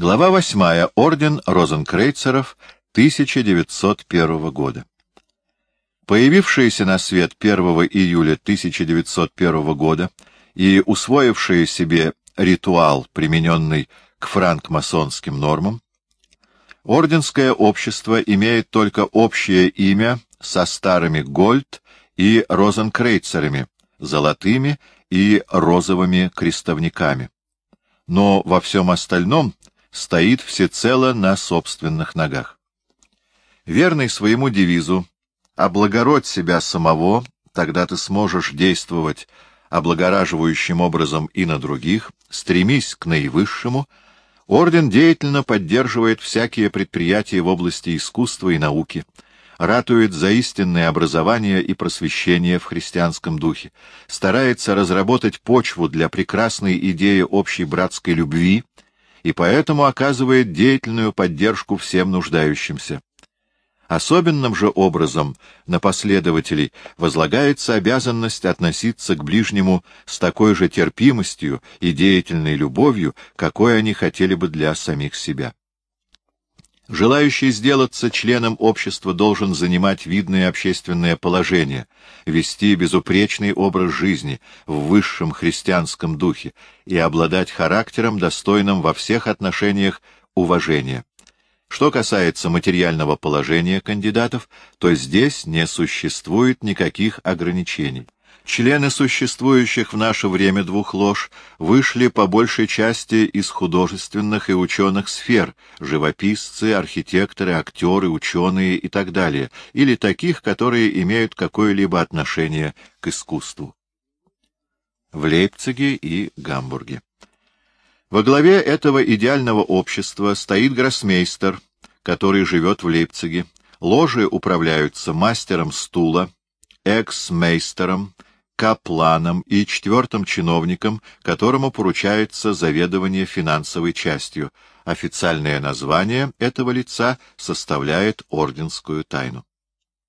Глава 8. Орден Розенкрейцеров 1901 года. Появившиеся на свет 1 июля 1901 года и усвоившие себе ритуал, примененный к франкмасонским нормам, Орденское общество имеет только общее имя со старыми Гольд и Розенкрейцерами, золотыми и розовыми крестовниками. Но во всем остальном стоит всецело на собственных ногах. Верный своему девизу «облагородь себя самого, тогда ты сможешь действовать облагораживающим образом и на других, стремись к наивысшему», Орден деятельно поддерживает всякие предприятия в области искусства и науки, ратует за истинное образование и просвещение в христианском духе, старается разработать почву для прекрасной идеи общей братской любви и поэтому оказывает деятельную поддержку всем нуждающимся. Особенным же образом на последователей возлагается обязанность относиться к ближнему с такой же терпимостью и деятельной любовью, какой они хотели бы для самих себя. Желающий сделаться членом общества должен занимать видное общественное положение, вести безупречный образ жизни в высшем христианском духе и обладать характером, достойным во всех отношениях уважения. Что касается материального положения кандидатов, то здесь не существует никаких ограничений. Члены существующих в наше время двух лож вышли по большей части из художественных и ученых сфер, живописцы, архитекторы, актеры, ученые и так далее, или таких, которые имеют какое-либо отношение к искусству. В Лейпциге и Гамбурге. Во главе этого идеального общества стоит гроссмейстер, который живет в Лейпциге. Ложи управляются мастером стула, экс-мейстером, капланом и четвертым чиновником, которому поручается заведование финансовой частью. Официальное название этого лица составляет орденскую тайну.